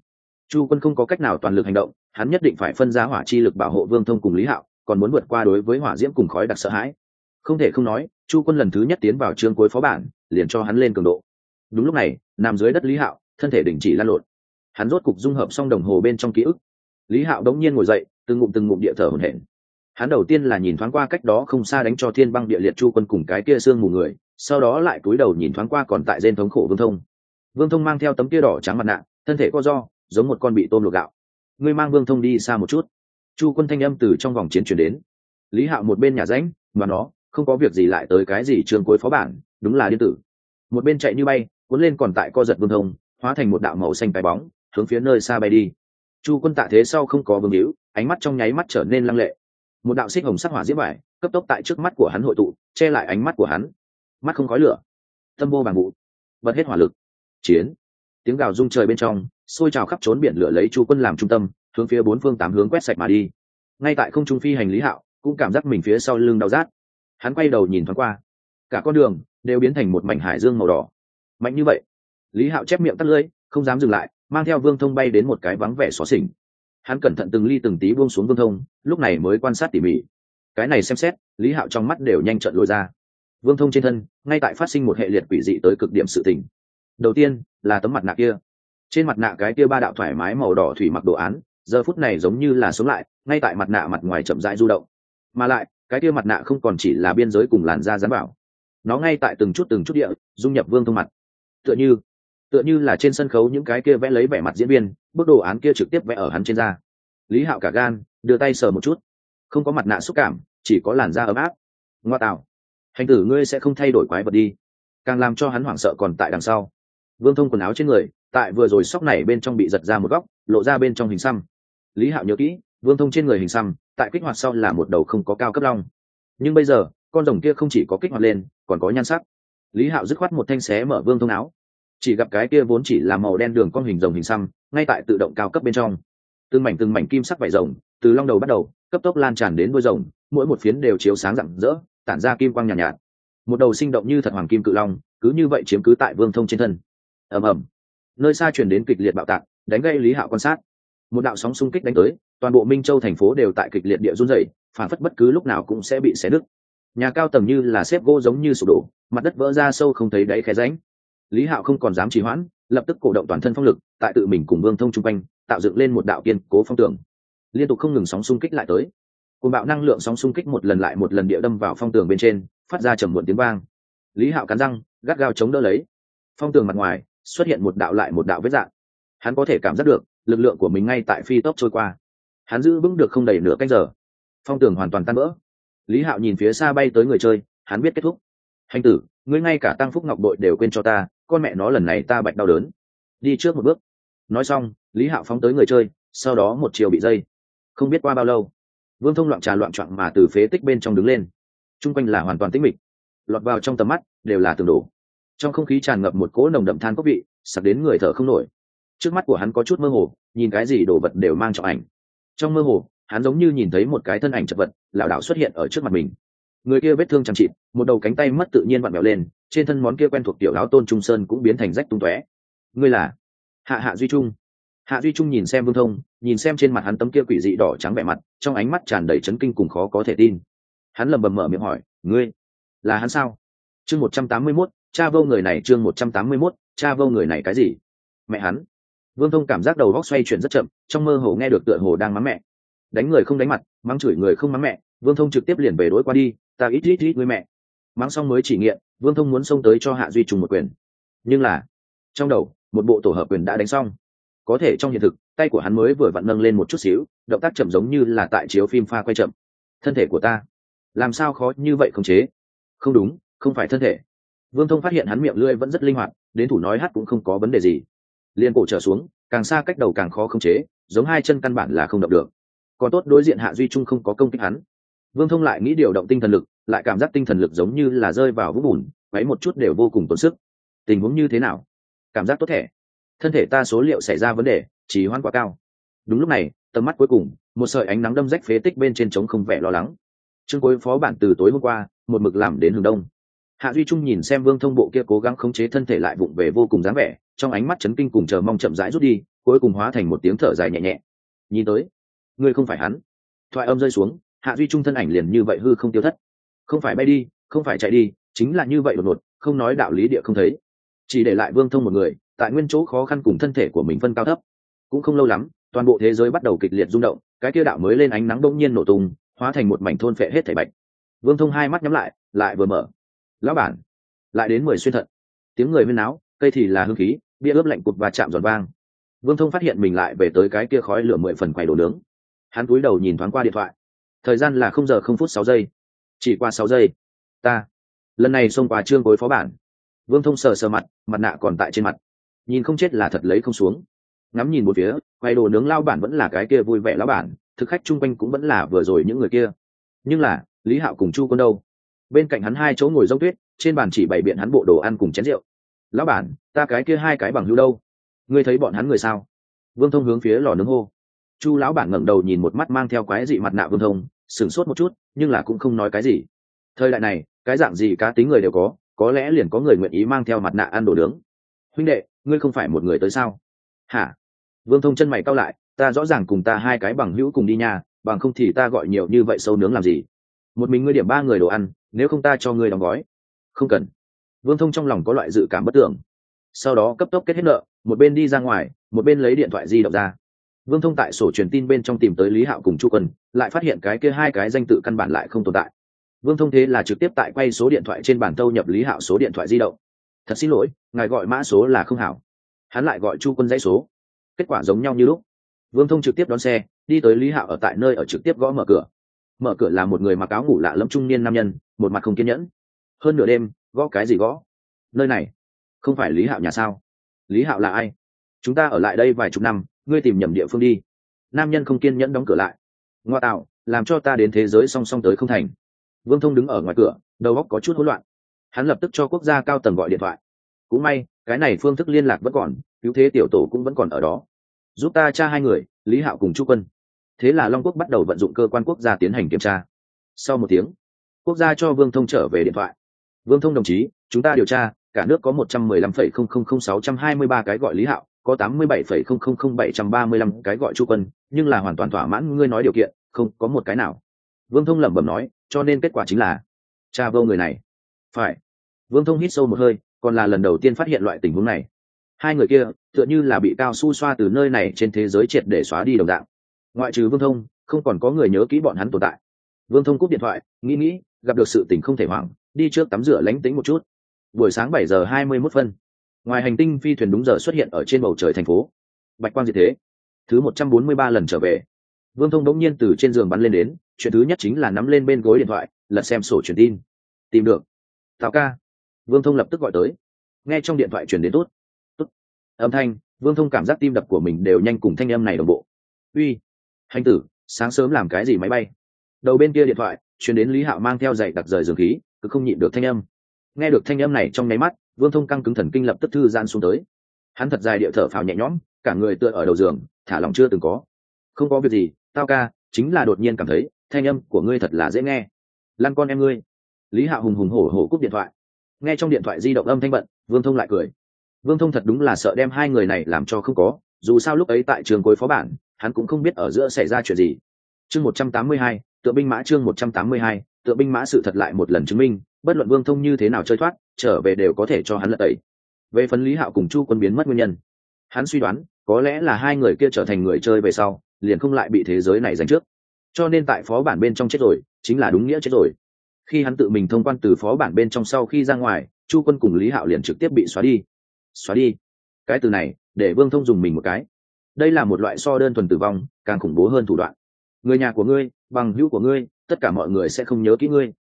Chu quân không có cách nào toàn lực hành động, hắn nhất định phải phân ra hỏa chi lực bảo hộ vương thông cùng lý hạo, còn muốn vượt qua đối với hỏa diễm cùng khói đặc sợ hãi không thể không nói, chu quân lần thứ nhất tiến vào chương cuối phó bản, liền cho hắn lên cường độ. Đúng lúc này, nằm dưới đất lý hạo, thân thể đình chỉ lan lộn. Hắn rốt cục dung hợp xong đồng hồ bên trong ký ức. Lý hạo đống nhiên ngồi dậy, từng ngụm từng ngụm địa thở hổn hển. Hắn đầu tiên là nhìn thoáng qua cách đó không xa đánh cho thiên băng địa liệt chu quân cùng cái kia xương mù người, sau đó lại cúi đầu nhìn thoáng qua còn tại trên thống khổ vương thông. Vương thông mang theo tấm kia đỏ trắng mặt nạ, thân thể co do, giống một con bị tôm luộc gạo. Ngươi mang vương thông đi xa một chút. Chu quân thanh âm từ trong vòng chiến chuyển đến. Lý hạo một bên nhà ránh mà nó không có việc gì lại tới cái gì trường cuối phó bản, đúng là điên tử. Một bên chạy như bay, cuốn lên còn tại co giật vương thông, hóa thành một đạo màu xanh cái bóng, hướng phía nơi xa bay đi. Chu quân tạ thế sau không có vương hữu, ánh mắt trong nháy mắt trở nên lăng lệ. Một đạo xích hồng sắc hỏa diễm vải, cấp tốc tại trước mắt của hắn hội tụ, che lại ánh mắt của hắn. Mắt không khói lửa. Tâm vô bằng vụ bật hết hỏa lực. Chiến. Tiếng gào rung trời bên trong, xôi trào khắp trốn biển lửa lấy chu quân làm trung tâm, hướng phía bốn phương tám hướng quét sạch mà đi. Ngay tại không trung phi hành lý hạo, cũng cảm giác mình phía sau lưng đau rát hắn quay đầu nhìn thoáng qua. Cả con đường đều biến thành một mảnh hải dương màu đỏ. Mạnh như vậy. Lý hạo chép miệng tắt lưỡi, không dám dừng lại, mang theo vương thông bay đến một cái vắng vẻ xó xỉnh. Hắn cẩn thận từng ly từng tí buông xuống vương thông, lúc này mới quan sát tỉ mỉ. Cái này xem xét, lý hạo trong mắt đều nhanh trận lôi ra. Vương thông trên thân, ngay tại phát sinh một hệ liệt quỷ dị tới cực điểm sự tình. Đầu tiên là tấm mặt nạ kia. Trên mặt nạ cái kia ba đạo thoải mái màu đỏ thủy mặc đồ án, giờ phút này giống như là sống lại, ngay tại mặt nạ mặt ngoài chậm rãi du động. Mà lại cái kia mặt nạ không còn chỉ là biên giới cùng làn da dán bảo nó ngay tại từng chút từng chút địa, dung nhập vương thông mặt. Tựa như tựa như là trên sân khấu những cái kia vẽ lấy vẻ mặt diễn viên bức đồ án kia trực tiếp vẽ ở hắn trên da. Lý hạo cả gan, đưa tay sờ một chút. Không có mặt nạ xúc cảm, chỉ có làn da ấm áp. Ngoa tạo. Hành tử ngươi sẽ không thay đổi quái vật đi. Càng làm cho hắn hoảng sợ còn tại đằng sau. Vương thông quần áo trên người, tại vừa rồi sóc này bên trong bị giật ra một góc, lộ ra bên trong hình xăm. Lý hạo nhớ kỹ, vương thông trên người hình xăm tại kích hoạt sau là một đầu không có cao cấp long. Nhưng bây giờ con rồng kia không chỉ có kích hoạt lên còn có nhan sắc. Lý hạo dứt khoát một thanh xé mở vương thông áo. Chỉ gặp cái kia vốn chỉ là màu đen đường con hình rồng hình xăm ngay tại tự động cao cấp bên trong. Từng mảnh từng mảnh kim sắc vải rồng từ long đầu bắt đầu cấp tốc lan tràn đến đôi rồng mỗi một phiến đều chiếu sáng rạng rỡ tản ra kim quang nhàn nhạt, nhạt. Một đầu sinh động như thật hoàng kim cự long cứ như vậy chiếm cứ tại vương thông trên thân. Ầm ầm. Nơi xa chuyển đến kịch liệt bạo tạc đánh gây lý hạo quan sát một đạo sóng xung kích đánh tới, toàn bộ minh châu thành phố đều tại kịch liệt địa run rẩy, phản phất bất cứ lúc nào cũng sẽ bị xé nứt. Nhà cao tầng như là xếp gỗ giống như sụp đổ, mặt đất vỡ ra sâu không thấy đáy khe ránh lý hạo không còn dám trì hoãn, lập tức cổ động toàn thân phong lực, tại tự mình cùng vương thông chung quanh, tạo dựng lên một đạo kiên cố phong tường. Liên tục không ngừng sóng xung kích lại tới. Cùng bạo năng lượng sóng xung kích một lần lại một lần địa đâm vào phong tường bên trên, phát ra trầm muộn tiếng vang. Lý hạo cắn răng, gắt gao chống đỡ lấy. Phong tường mặt ngoài, xuất hiện một đạo lại một đạo vết dạng. Hắn có thể cảm giác được lực lượng của mình ngay tại phi tốc trôi qua. Hắn giữ vững được không đầy nửa cách giờ. Phong tường hoàn toàn tan vỡ. Lý hạo nhìn phía xa bay tới người chơi, hắn biết kết thúc. Hành tử, ngươi ngay cả tăng phúc ngọc đội đều quên cho ta, con mẹ nó lần này ta bạch đau đớn. Đi trước một bước. Nói xong, lý hạo phóng tới người chơi, sau đó một chiều bị dây. Không biết qua bao lâu, vương thông loạn trà loạn trọn mà từ phế tích bên trong đứng lên. T r u n g quanh là hoàn toàn tĩnh mịch. Lọt vào trong tầm mắt, đều là tường đổ. Trong không khí tràn ngập một cỗ nồng đậm than cốc vị, sặc đến người thở không nổi trước mắt của hắn có chút mơ hồ, nhìn cái gì đồ vật đều mang trọng ảnh. Trong mơ hồ, hắn giống như nhìn thấy một cái thân ảnh chật vật, lảo đảo xuất hiện ở trước mặt mình. Người kia vết thương chẳng chịt, một đầu cánh tay mất tự nhiên vặn vẹo lên, trên thân món kia quen thuộc tiểu áo tôn trung sơn cũng biến thành rách tung tóe. Ngươi là? Hạ hạ duy trung. Hạ duy trung nhìn xem vương thông, nhìn xem trên mặt hắn tấm kia quỷ dị đỏ trắng vẻ mặt, trong ánh mắt tràn đầy chấn kinh cùng khó có thể tin. Hắn lầm bầm mở miệng hỏi, ngươi là hắn sao? Chương một trăm tám mươi mốt, cha vô người này, chương một trăm tám mươi mốt, cha vô người này cái gì? Mẹ hắn vương thông cảm giác đầu góc xoay chuyển rất chậm, trong mơ hồ nghe được tựa hồ đang mắng mẹ. Đánh người không đánh mặt, mắng chửi người không mắng mẹ, vương thông trực tiếp liền về đối qua đi, ta ít ít ít với mẹ. Mắng xong mới chỉ nghiện, vương thông muốn xông tới cho hạ duy trùng một quyền. Nhưng là, trong đầu, một bộ tổ hợp quyền đã đánh xong. Có thể trong hiện thực, tay của hắn mới vừa vặn nâng lên một chút xíu, động tác chậm giống như là tại chiếu phim pha quay chậm. Thân thể của ta, làm sao khó như vậy không chế? Không đúng, không phải thân thể. Vương thông phát hiện hắn miệng lưỡi vẫn rất linh hoạt, đến thủ nói hát cũng không có vấn đề gì liên cổ trở xuống, càng xa cách đầu càng khó không chế, giống hai chân căn bản là không động được. Còn tốt đối diện hạ duy trung không có công kích hắn. Vương thông lại nghĩ điều động tinh thần lực, lại cảm giác tinh thần lực giống như là rơi vào vũng bùn váy một chút đều vô cùng tốn sức. Tình huống như thế nào? Cảm giác tốt thẻ. Thân thể ta số liệu xảy ra vấn đề chỉ hoan quá cao. Đúng lúc này, tầm mắt cuối cùng, một sợi ánh nắng đâm rách phế tích bên trên trống không vẻ lo lắng. Chương cuối phó bản từ tối hôm qua, một mực làm đến hướng đông. Hạ duy trung nhìn xem vương thông bộ kia cố gắng khống chế thân thể lại vụng về vô cùng dáng vẻ trong ánh mắt chấn kinh cùng chờ mong chậm rãi rút đi, cuối cùng hóa thành một tiếng thở dài nhẹ nhẹ. Nhìn tới, ngươi không phải hắn. Thoại âm rơi xuống, hạ duy trung thân ảnh liền như vậy hư không tiêu thất. Không phải bay đi, không phải chạy đi, chính là như vậy đột ngột, không nói đạo lý địa không thấy. Chỉ để lại vương thông một người, tại nguyên chỗ khó khăn cùng thân thể của mình phân cao thấp. Cũng không lâu lắm, toàn bộ thế giới bắt đầu kịch liệt rung động, cái kia đạo mới lên ánh nắng bỗng nhiên nổ tung, hóa thành một mảnh thôn phệ hết thảy bạch. Vương thông hai mắt nhắm lại lại vừa mở. Lão bản, lại đến mười xuyên thận. Tiếng người huyên náo, cây thì là hương khí bia ướp lạnh cục và chạm giòn vang. Vương thông phát hiện mình lại về tới cái kia khói lửa mười phần quầy đồ nướng. Hắn cúi đầu nhìn thoáng qua điện thoại. Thời gian là không giờ không phút sáu giây. Chỉ qua sáu giây. Ta. Lần này xông qua trương cối phó bản. Vương thông sờ sờ mặt mặt nạ còn tại trên mặt. Nhìn không chết là thật lấy không xuống. Ngắm nhìn một phía quay đồ nướng lao bản vẫn là cái kia vui vẻ lao bản, thực khách chung quanh cũng vẫn là vừa rồi những người kia. Nhưng là, lý hạo cùng chu quân đâu? Bên cạnh hắn hai chỗ ngồi rông tuyết, trên bàn chỉ bày biện hắn bộ đồ ăn cùng chén rượu lão bản, ta cái kia hai cái bằng hữu đâu? Ngươi thấy bọn hắn người sao? Vương thông hướng phía lò nướng hô. Chu lão bản ngẩng đầu nhìn một mắt mang theo quái dị mặt nạ vương thông, sửng sốt một chút, nhưng là cũng không nói cái gì. Thời đại này, cái dạng gì cá tính người đều có có lẽ liền có người nguyện ý mang theo mặt nạ ăn đồ nướng. Huynh đệ, ngươi không phải một người tới sao? Hả? Vương thông chân mày cao lại, ta rõ ràng cùng ta hai cái bằng hữu cùng đi nhà bằng không thì ta gọi nhiều như vậy sâu nướng làm gì? Một mình ngươi điểm ba người đồ ăn, nếu không ta cho ngươi đóng gói. Không cần vương thông trong lòng có loại dự cảm bất tưởng. Sau đó cấp tốc kết hết nợ, một bên đi ra ngoài, một bên lấy điện thoại di động ra. Vương thông tại sổ truyền tin bên trong tìm tới lý hạo cùng chu quân, lại phát hiện cái kia hai cái danh tự căn bản lại không tồn tại. Vương thông thế là trực tiếp tại quay số điện thoại trên bản tâu nhập lý hạo số điện thoại di động. Thật xin lỗi, ngài gọi mã số là không hảo. Hắn lại gọi chu quân dãy số. Kết quả giống nhau như lúc. Vương thông trực tiếp đón xe, đi tới lý hạo ở tại nơi ở trực tiếp gõ mở cửa. Mở cửa là một người mặc áo ngủ lạ lẫm trung niên nam nhân, một mặt không kiên nhẫn. Hơn nửa đêm gõ cái gì gõ? Nơi này? Không phải lý hạo nhà sao? Lý hạo là ai? Chúng ta ở lại đây vài chục năm, ngươi tìm nhầm địa phương đi. Nam nhân không kiên nhẫn đóng cửa lại. Ngoa tạo, làm cho ta đến thế giới song song tới không thành. Vương thông đứng ở ngoài cửa, đầu óc có chút hỗn loạn. Hắn lập tức cho quốc gia cao tầng gọi điện thoại. Cũng may, cái này phương thức liên lạc vẫn còn, cứu thế tiểu tổ cũng vẫn còn ở đó. Giúp ta tra hai người, lý hạo cùng chu quân. Thế là long quốc bắt đầu vận dụng cơ quan quốc gia tiến hành kiểm tra. Sau một tiếng, quốc gia cho vương thông trở về điện thoại vương thông đồng chí, chúng ta điều tra, cả nước có một trăm mười lăm phẩy không không không sáu trăm hai mươi ba cái gọi lý hạo, có tám mươi bảy phẩy không không không bảy trăm ba mươi lăm cái gọi chu quân, nhưng là hoàn toàn thỏa mãn ngươi nói điều kiện, không có một cái nào. Vương thông lẩm bẩm nói, cho nên kết quả chính là, cha vô người này. Phải. Vương thông hít sâu một hơi, còn là lần đầu tiên phát hiện loại tình huống này. Hai người kia, tựa như là bị cao su xoa từ nơi này trên thế giới triệt để xóa đi đồng dạng. Ngoại trừ vương thông, không còn có người nhớ kỹ bọn hắn tồn tại. Vương thông cúp điện thoại, nghĩ nghĩ, gặp được sự tình không thể hoảng đi trước tắm rửa lánh tính một chút. Buổi sáng bảy giờ hai mươi mốt phân. Ngoài hành tinh phi thuyền đúng giờ xuất hiện ở trên bầu trời thành phố. Bạch quang diệt thế. Thứ một trăm bốn mươi ba lần trở về. Vương thông đống nhiên từ trên giường bắn lên đến, chuyện thứ nhất chính là nắm lên bên gối điện thoại, lật xem sổ truyền tin. Tìm được. Tào ca. Vương thông lập tức gọi tới. Nghe trong điện thoại truyền đến tốt. Tốt. Âm thanh, vương thông cảm giác tim đập của mình đều nhanh cùng thanh âm này đồng bộ. Uy. Hành tử, sáng sớm làm cái gì máy bay? Đầu bên kia điện thoại chuyển đến lý hạo mang theo giày đặc rời giường khí cứ không nhịn được thanh âm. Nghe được thanh âm này trong nháy mắt, vương thông căng cứng thần kinh lập tức thư gian xuống tới. Hắn thật dài địa thở phào nhẹ nhõm, cả người tựa ở đầu giường, thả lòng chưa từng có. Không có việc gì, tao ca, chính là đột nhiên cảm thấy, thanh âm của ngươi thật là dễ nghe. Lăn con em ngươi. Lý Hạ hùng hùng hổ hổ cúp điện thoại. Nghe trong điện thoại di động âm thanh bận, vương thông lại cười. Vương thông thật đúng là sợ đem hai người này làm cho không có, dù sao lúc ấy tại trường cuối phó bản, hắn cũng không biết ở giữa xảy ra chuyện gì. Chương một trăm tám mươi hai, tựa binh mã chương một trăm tám mươi hai tựa binh mã sự thật lại một lần chứng minh, bất luận vương thông như thế nào chơi thoát, trở về đều có thể cho hắn lật tẩy. Về phần lý hạo cùng chu quân biến mất nguyên nhân, hắn suy đoán, có lẽ là hai người kia trở thành người chơi về sau, liền không lại bị thế giới này giành trước. Cho nên tại phó bản bên trong chết rồi, chính là đúng nghĩa chết rồi. Khi hắn tự mình thông quan từ phó bản bên trong sau khi ra ngoài, chu quân cùng lý hạo liền trực tiếp bị xóa đi. Xóa đi. Cái từ này, để vương thông dùng mình một cái. Đây là một loại so đơn thuần tử vong, càng khủng bố hơn thủ đoạn. Người nhà của ngươi bằng hữu của ngươi, tất cả mọi người sẽ không nhớ kỹ ngươi.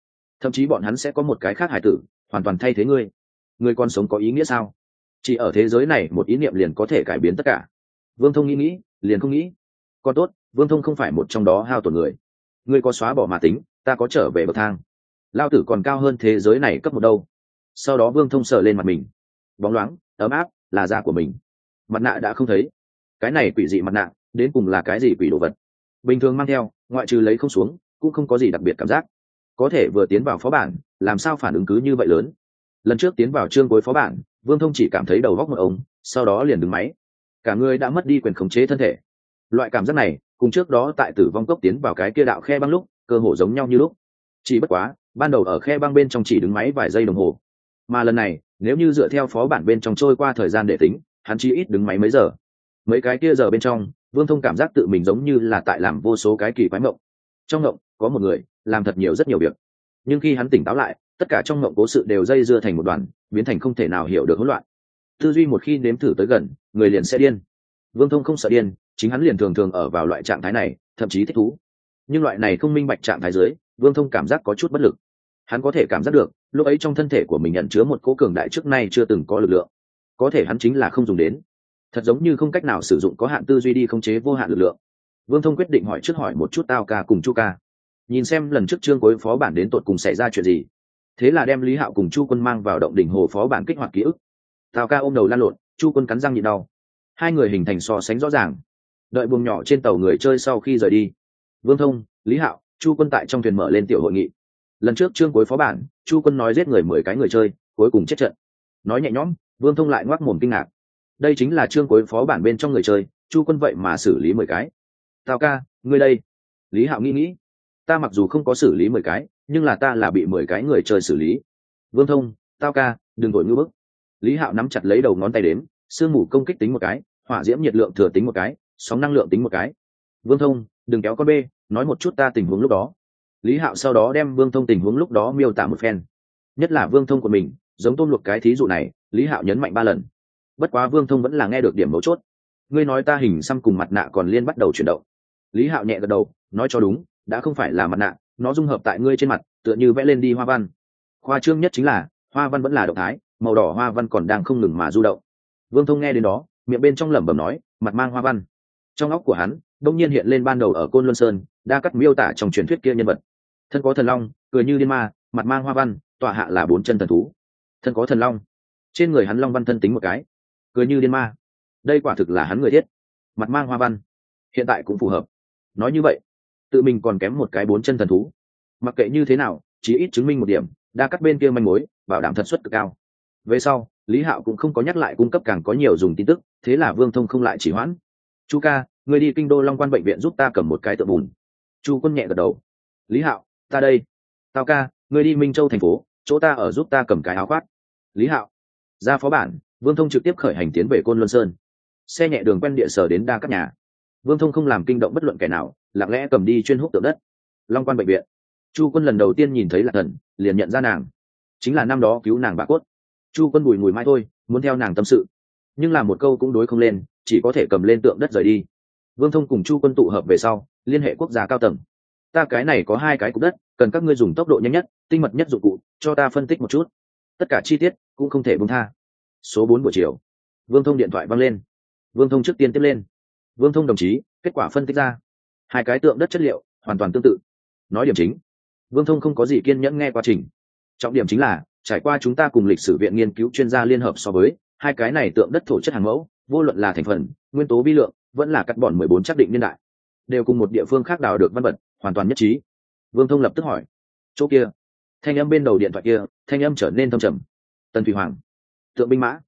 Thậm chí bọn hắn sẽ có một cái khác hải tử, hoàn toàn thay thế ngươi. Ngươi còn sống có ý nghĩa sao? Chỉ ở thế giới này, một ý niệm liền có thể cải biến tất cả. Vương thông nghĩ nghĩ, liền không nghĩ. Còn tốt, vương thông không phải một trong đó hao tổn người. Ngươi có xóa bỏ mà tính, ta có trở về bậc thang. Lao tử còn cao hơn thế giới này cấp một đâu. Sau đó vương thông sờ lên mặt mình. Bóng loáng, ấm áp, là da của mình. Mặt nạ đã không thấy. Cái này quỷ dị mặt nạ, đến cùng là cái gì quỷ đồ vật? Bình thường mang theo, ngoại trừ lấy không xuống, cũng không có gì đặc biệt cảm giác. Có thể vừa tiến vào phó bản, làm sao phản ứng cứ như vậy lớn? Lần trước tiến vào chương cuối phó bản, vương thông chỉ cảm thấy đầu góc một ống, sau đó liền đứng máy. Cả người đã mất đi quyền khống chế thân thể. Loại cảm giác này, cùng trước đó tại tử vong cốc tiến vào cái kia đạo khe băng lúc, cơ hồ giống nhau như lúc. Chỉ bất quá, ban đầu ở khe băng bên trong chỉ đứng máy vài giây đồng hồ. Mà lần này, nếu như dựa theo phó bản bên trong trôi qua thời gian để tính, hắn chỉ ít đứng máy mấy giờ. Mấy cái kia giờ bên trong vương thông cảm giác tự mình giống như là tại làm vô số cái kỳ quái mộng. Trong mộng, có một người, làm thật nhiều rất nhiều việc. Nhưng khi hắn tỉnh táo lại, tất cả trong mộng cố sự đều dây dưa thành một đoàn, biến thành không thể nào hiểu được hỗn loạn. Tư duy một khi nếm thử tới gần, người liền sẽ điên. Vương thông không sợ điên, chính hắn liền thường thường ở vào loại trạng thái này, thậm chí thích thú. Nhưng loại này không minh bạch trạng thái dưới, vương thông cảm giác có chút bất lực. Hắn có thể cảm giác được, lúc ấy trong thân thể của mình nhận chứa một cố cường đại trước nay chưa từng có lực lượng. Có thể hắn chính là không dùng đến thật giống như không cách nào sử dụng có hạn tư duy đi khống chế vô hạn lực lượng. Vương thông quyết định hỏi trước hỏi một chút tao ca cùng chu ca. Nhìn xem lần trước trương cuối phó bản đến tột cùng xảy ra chuyện gì. Thế là đem lý hạo cùng chu quân mang vào động đỉnh hồ phó bản kích hoạt ký ức. Tao ca ôm đầu lan lộn, chu quân cắn răng nhịn đau. Hai người hình thành so sánh rõ ràng. Đợi buồng nhỏ trên tàu người chơi sau khi rời đi. Vương thông, lý hạo, chu quân tại trong thuyền mở lên tiểu hội nghị. Lần trước trương cuối phó bản, chu quân nói giết người mười cái người chơi, cuối cùng chết trận. Nói nhẹ nhõm, vương thông lại ngoác mồm kinh ngạc đây chính là chương cuối phó bản bên trong người chơi, chu quân vậy mà xử lý mười cái. Tao ca, ngươi đây. Lý hạo nghĩ nghĩ. Ta mặc dù không có xử lý mười cái, nhưng là ta là bị mười cái người chơi xử lý. Vương thông tao ca, đừng đổi ngư bức. Lý hạo nắm chặt lấy đầu ngón tay đếm, sương mù công kích tính một cái, hỏa diễm nhiệt lượng thừa tính một cái, sóng năng lượng tính một cái. Vương thông, đừng kéo con bê, nói một chút ta tình huống lúc đó. Lý hạo sau đó đem vương thông tình huống lúc đó miêu tả một phen. Nhất là vương thông của mình, giống tôm luộc cái thí dụ này, lý hạo nhấn mạnh ba lần bất quá vương thông vẫn là nghe được điểm mấu chốt. Ngươi nói ta hình xăm cùng mặt nạ còn liên bắt đầu chuyển động. Lý hạo nhẹ gật đầu, nói cho đúng, đã không phải là mặt nạ, nó dung hợp tại ngươi trên mặt, tựa như vẽ lên đi hoa văn. Khoa trương nhất chính là, hoa văn vẫn là động thái, màu đỏ hoa văn còn đang không ngừng mà du động. Vương thông nghe đến đó, miệng bên trong lẩm bẩm nói, mặt mang hoa văn. Trong óc của hắn, đông nhiên hiện lên ban đầu ở côn luân sơn, đa cắt miêu tả trong truyền thuyết kia nhân vật. Thân có thần long, cười như liên ma, mặt mang hoa văn, tọa hạ là bốn chân thần thú. Thân có thần long. Trên người hắn long văn thân tính một cái cười như điên ma. Đây quả thực là hắn người thiết. Mặt mang hoa văn. Hiện tại cũng phù hợp. Nói như vậy, tự mình còn kém một cái bốn chân thần thú. Mặc kệ như thế nào, chỉ ít chứng minh một điểm, đa cắt bên kia manh mối, bảo đảm thật suất cực cao. Về sau, lý hạo cũng không có nhắc lại cung cấp càng có nhiều dùng tin tức, thế là vương thông không lại chỉ hoãn. Chu ca, người đi kinh đô long quan bệnh viện giúp ta cầm một cái tượng bùn. Chu quân nhẹ gật đầu. Lý hạo, ta đây. Tao ca, người đi minh châu thành phố, chỗ ta ở giúp ta cầm cái áo khoác. Lý hạo, ra phó bản vương thông trực tiếp khởi hành tiến về côn luân sơn. Xe nhẹ đường quen địa sở đến đa các nhà. Vương thông không làm kinh động bất luận kẻ nào, lặng lẽ cầm đi chuyên hút tượng đất. Long quan bệnh viện. Chu quân lần đầu tiên nhìn thấy lạc thần, liền nhận ra nàng. Chính là năm đó cứu nàng bà cốt. Chu quân bùi ngùi mai thôi, muốn theo nàng tâm sự. Nhưng là một câu cũng đối không lên, chỉ có thể cầm lên tượng đất rời đi. Vương thông cùng chu quân tụ hợp về sau, liên hệ quốc gia cao tầng. Ta cái này có hai cái cục đất, cần các ngươi dùng tốc độ nhanh nhất, tinh mật nhất dụng cụ, cho ta phân tích một chút. Tất cả chi tiết cũng không thể bông tha số bốn buổi chiều. Vương thông điện thoại văng lên. Vương thông trước tiên tiếp lên. Vương thông đồng chí, kết quả phân tích ra. Hai cái tượng đất chất liệu, hoàn toàn tương tự. Nói điểm chính. Vương thông không có gì kiên nhẫn nghe quá trình. Trọng điểm chính là, trải qua chúng ta cùng lịch sử viện nghiên cứu chuyên gia liên hợp so với, hai cái này tượng đất thổ chất hàng mẫu, vô luận là thành phần, nguyên tố vi lượng, vẫn là cắt bọn mười bốn chắc định niên đại, đều cùng một địa phương khác đào được văn vật, hoàn toàn nhất trí. Vương thông lập tức hỏi, chỗ kia? Thanh âm bên đầu điện thoại kia, thanh âm trở nên thâm trầm. Tần thủy hoàng tượng binh mã.